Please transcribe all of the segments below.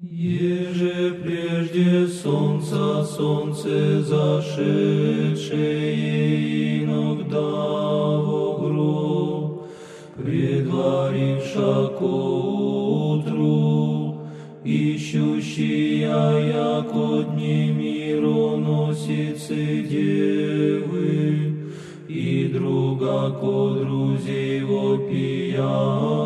Еже прежде солнца, солнце зашедшее иногда в гроб, предваривша ко утру, ищущая, яко дни мироносицы девы, и друга ко друзей вопияху,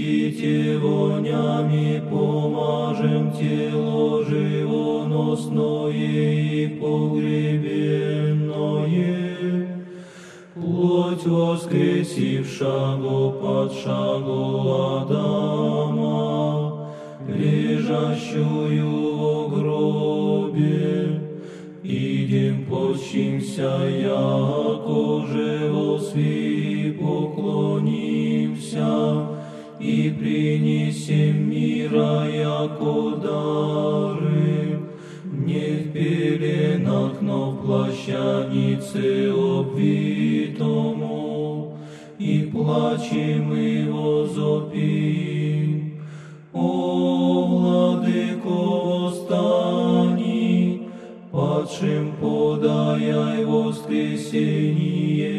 приидите вонями, помажем тело живоносное и погребенное, плоть воскресившего под шагу Адама, лежащую в гробе, идем почимся, яко живо сви и принесем мира, яко дары, не в пеленах, но в плащанице обвитому, и плачем и возопим. О, владыко, восстани, падшим подаяй воскресение.